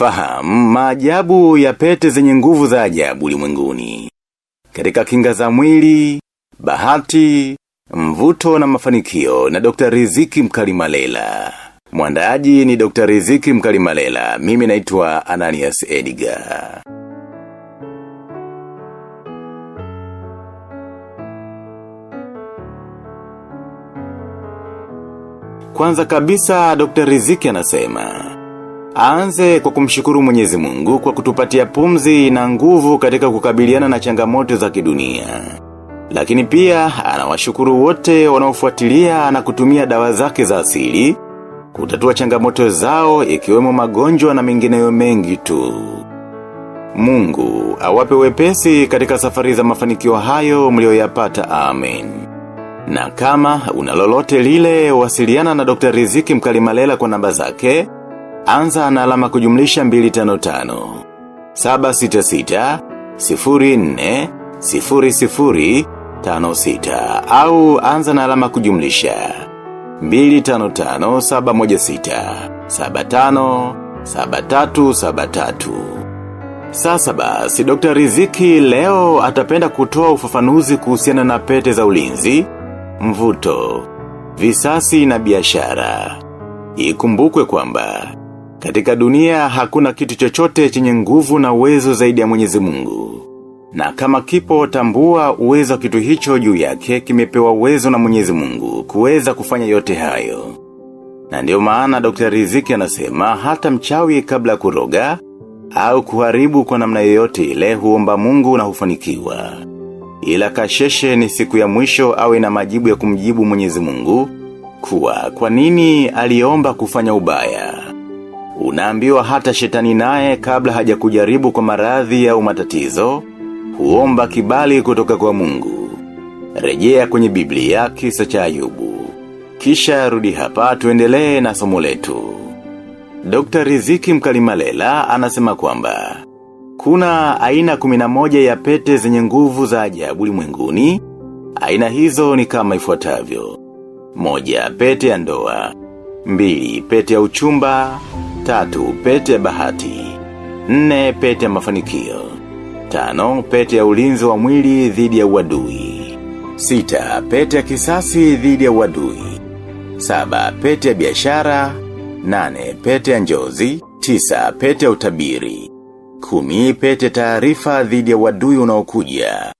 Fahamu maajabu ya pete zenye nguvu za ajabu ulimwenguni. Katika kinga za mwili, bahati, mvuto na mafanikio na Dr. Riziki Mkalimalela. Mwandaaji ni Dr. Riziki Mkalimalela. Mimi naitwa Ananias Edgar. Kwanza kabisa Dr. Riziki anasema Aanze kwa kumshukuru mwenyezi mungu kwa kutupatia pumzi na nguvu katika kukabiliana na changamoto za kidunia. Lakini pia anawashukuru wote wanaofuatilia na kutumia dawa zake za asili, kutatua changamoto zao ikiwemo magonjwa na mengineyo mengi tu. Mungu, awape wepesi katika safari za mafanikio hayo mlioyapata amen. Na kama unalolote lile wasiliana na Dr. Riziki Mkalimalela kwa namba zake, Anza na alama kujumlisha 255 766 04 00 56 au anza na alama kujumlisha 255 716 75 7373 Sasa basi Dr. Riziki leo atapenda kutoa ufafanuzi kuhusiana na pete za ulinzi, mvuto, visasi na biashara. Ikumbukwe kwamba katika dunia hakuna kitu chochote chenye nguvu na uwezo zaidi ya mwenyezi mungu. Na kama kipo tambua uwezo wa kitu hicho juu yake kimepewa uwezo na mwenyezi mungu kuweza kufanya yote hayo. Na ndio maana Dr. Riziki anasema hata mchawi kabla kuroga au kuharibu kwa namna yoyote ile huomba mungu na hufanikiwa. Ila kasheshe ni siku ya mwisho awe na majibu ya kumjibu mwenyezi mungu kuwa kwa nini aliomba kufanya ubaya. Unaambiwa hata shetani naye kabla haja kujaribu kwa maradhi au matatizo, huomba kibali kutoka kwa mungu. Rejea kwenye Biblia kisa cha ayubu. Kisha rudi hapa tuendelee na somo letu. Dr. Riziki Mkalimalela anasema kwamba, kuna aina kuminamoja ya pete zenye nguvu za ajabu ulimwenguni aina hizo ni kama ifuatavyo. Moja, pete ya ndoa. Mbili, pete ya uchumba. Tatu, pete ya bahati. Nne, pete ya mafanikio. Tano, pete ya ulinzi wa mwili dhidi ya uadui. Sita, pete ya kisasi dhidi ya uadui. Saba, pete ya biashara. Nane, pete ya njozi. Tisa, pete ya utabiri. Kumi, pete ya taarifa dhidi ya uadui unaokuja.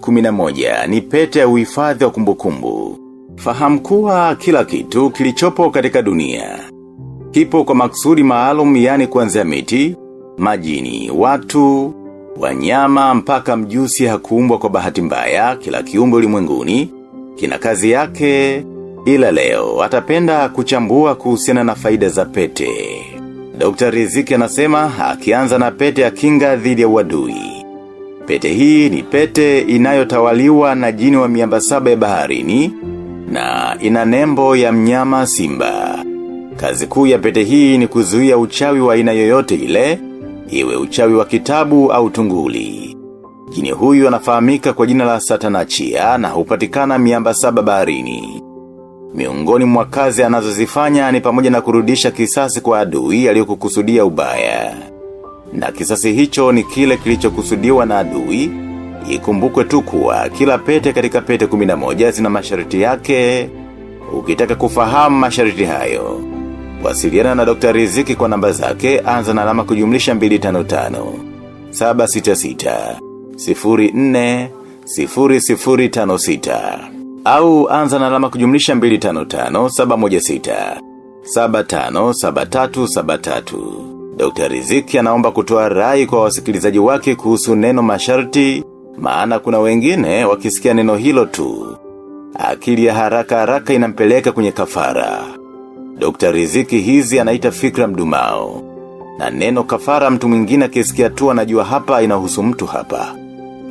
Kuminamoja, ni pete ya uhifadhi wa kumbukumbu. Fahamu kuwa kila kitu kilichopo katika dunia. Kipo kwa maksudi maalum yani kuanzia miti, majini, watu, wanyama mpaka mjusi hakuumbwa kwa bahati mbaya kila kiumbe ulimwenguni kina kazi yake, ila leo atapenda kuchambua kuhusiana na faida za pete. Dr. Riziki anasema akianza na pete ya kinga dhidi ya uadui. Pete hii ni pete inayotawaliwa na jini wa miamba saba ya baharini na ina nembo ya mnyama simba. Kazi kuu ya pete hii ni kuzuia uchawi wa aina yoyote ile, iwe uchawi wa kitabu au tunguli. Jini huyu anafahamika kwa jina la satanachia na hupatikana miamba saba baharini. Miongoni mwa kazi anazozifanya ni pamoja na kurudisha kisasi kwa adui aliyokukusudia ubaya. Na kisasi hicho ni kile kilichokusudiwa na adui, ikumbukwe tu kuwa kila pete katika pete 11 zina masharti yake, ukitaka kufahamu masharti hayo. Wasiliana na Dr. Riziki kwa namba zake, anza na alama kujumlisha 255, 766, 04, 0056. Au anza na alama kujumlisha 255, 716, 757373. Dr. Riziki anaomba kutoa rai kwa wasikilizaji wake kuhusu neno masharti, maana kuna wengine wakisikia neno hilo tu. Akili ya haraka haraka inampeleka kwenye kafara. Dr. Riziki hizi anaita fikra mdumao. Na neno kafara mtu mwingine akisikia tu anajua hapa inahusu mtu hapa.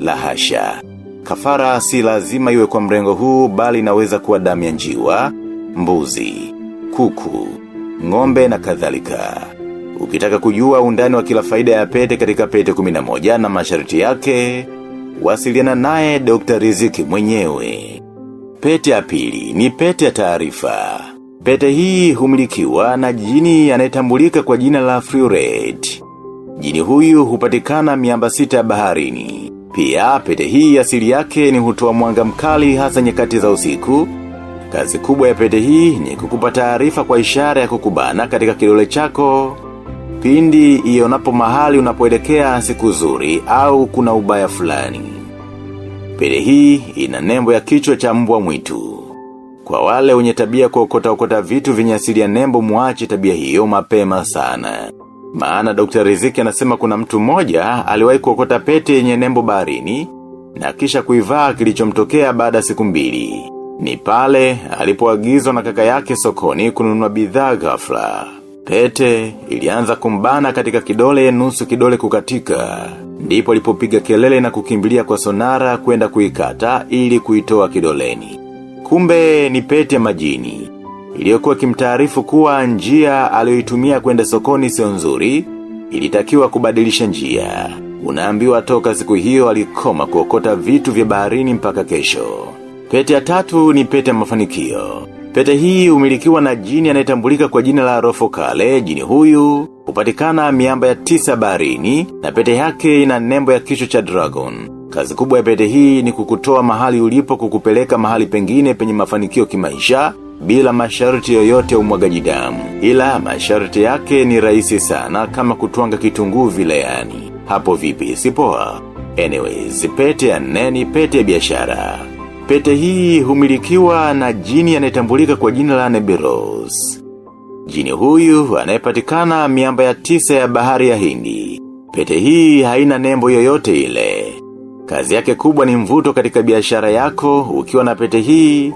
lahasha. Kafara si lazima iwe kwa mrengo huu bali inaweza kuwa damu njiwa, mbuzi, kuku, ngombe na kadhalika. Ukitaka kujua undani wa kila faida ya pete katika pete 11 na masharti yake, wasiliana naye Dr. Riziki mwenyewe. Pete ya pili ni pete ya taarifa. Pete hii humilikiwa na jini anayetambulika kwa jina la Free Red. Jini huyu hupatikana miamba sita baharini. Pia pete hii asili yake ni hutoa mwanga mkali hasa nyakati za usiku. Kazi kubwa ya pete hii ni kukupa taarifa kwa ishara ya kukubana katika kilole chako. Pindi ionapo mahali unapoelekea siku zuri au kuna ubaya fulani. Pete hii ina nembo ya kichwa cha mbwa mwitu. Kwa wale wenye tabia kuokota okota vitu vyenye asili ya nembo muache tabia hiyo mapema sana. Maana Dr. Riziki anasema kuna mtu mmoja aliwahi kuokota pete yenye nembo baharini na kisha kuivaa kilichomtokea baada ya siku mbili. Ni pale alipoagizwa na kaka yake sokoni kununua bidhaa ghafla. Pete ilianza kumbana katika kidole nusu kidole kukatika. Ndipo alipopiga kelele na kukimbilia kwa sonara kwenda kuikata ili kuitoa kidoleni. Kumbe ni pete ya majini. Iliyokuwa kimtaarifu kuwa njia aliyoitumia kwenda sokoni sio nzuri, ilitakiwa kubadilisha njia. Unaambiwa toka siku hiyo alikoma kuokota vitu vya baharini mpaka kesho. Pete ya tatu ni pete ya mafanikio. Pete hii umilikiwa na jini anayetambulika kwa jina la Rofo Kale, jini huyu, hupatikana miamba ya tisa baharini, na pete yake ina nembo ya kichwa cha dragon. Kazi kubwa ya pete hii ni kukutoa mahali ulipo kukupeleka mahali pengine penye mafanikio kimaisha, bila masharti yoyote ya umwagaji damu. Ila masharti yake ni rahisi sana kama kutwanga kitunguu vile yani. Hapo vipi sipoa. Anyways, pete ya neni pete ya biashara. Pete hii humilikiwa na jini anayetambulika kwa jina la Nebiros. Jini huyu anayepatikana miamba ya tisa ya bahari ya hindi. Pete hii haina nembo yoyote ile. Kazi yake kubwa ni mvuto katika biashara yako, ukiwa na pete hii,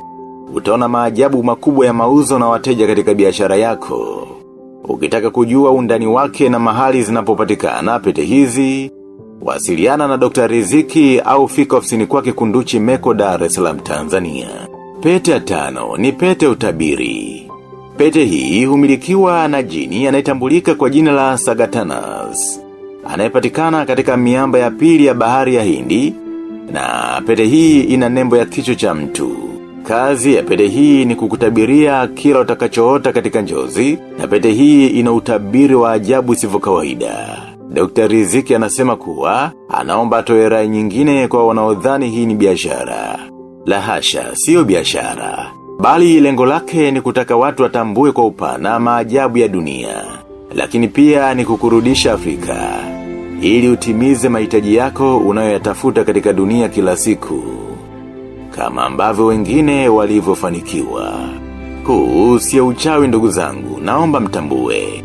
utaona maajabu makubwa ya mauzo na wateja katika biashara yako. Ukitaka kujua undani wake na mahali zinapopatikana pete hizi, wasiliana na Dr. Riziki au fika ofisini kwake kunduchi meko Dar es Salaam Tanzania. Pete ya tano ni pete utabiri. Pete hii humilikiwa na jini anayetambulika kwa jina la Sagatanas. Anayepatikana katika miamba ya pili ya bahari ya hindi, na pete hii ina nembo ya kichwa cha mtu. Kazi ya pete hii ni kukutabiria kila utakachoota katika njozi, na pete hii ina utabiri wa ajabu isivyo kawaida. Dr. Riziki anasema kuwa, anaomba atoe rai nyingine kwa wanaodhani hii ni biashara. La hasha, sio biashara. Bali lengo lake ni kutaka watu watambue kwa upana maajabu ya dunia. Lakini pia ni kukurudisha Afrika. Ili utimize mahitaji yako unayoyatafuta katika dunia kila siku. Kama ambavyo wengine walivyofanikiwa. Huu sio uchawi ndugu zangu, naomba mtambue.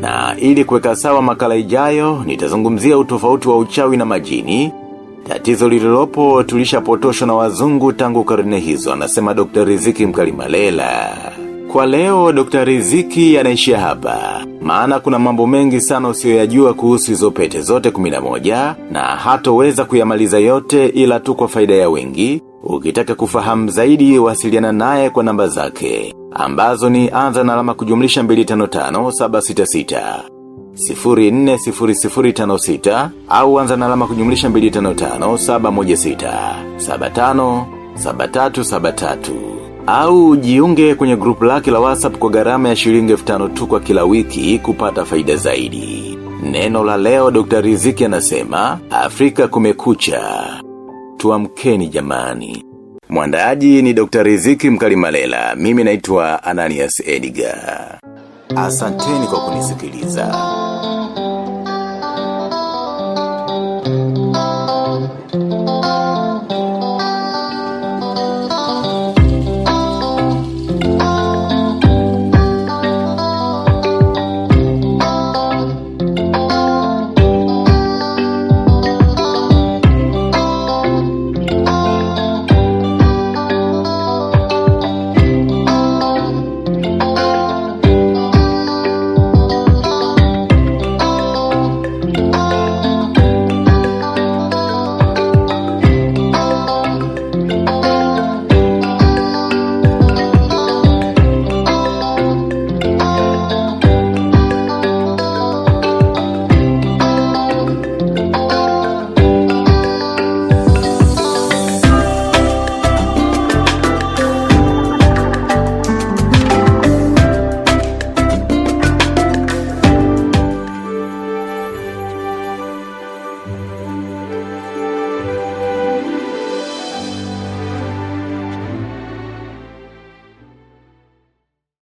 Na ili kuweka sawa makala ijayo, nitazungumzia utofauti wa uchawi na majini. Tatizo lililopo tulishapotoshwa na wazungu tangu karne hizo, anasema Dr. Riziki Mkalimalela. Kwa leo Dr. Riziki anaishia hapa. Maana kuna mambo mengi sana usiyoyajua kuhusu hizo pete zote 11 na hatoweza kuyamaliza yote ila tu kwa faida ya wengi. Ukitaka kufahamu zaidi wasiliana naye kwa namba zake. Ambazo ni anza na alama kujumlisha 255 766 040056 au anza na alama kujumlisha 255 716 75 7373 au jiunge kwenye grupu lake la WhatsApp kwa gharama ya shilingi 5000 tu kwa kila wiki kupata faida zaidi. Neno la leo Dr. Riziki anasema, Afrika kumekucha. Tuamkeni jamani. Mwandaaji ni Dr. Riziki Mkalimalela. Mimi naitwa Ananias Edgar. Asanteni kwa kunisikiliza.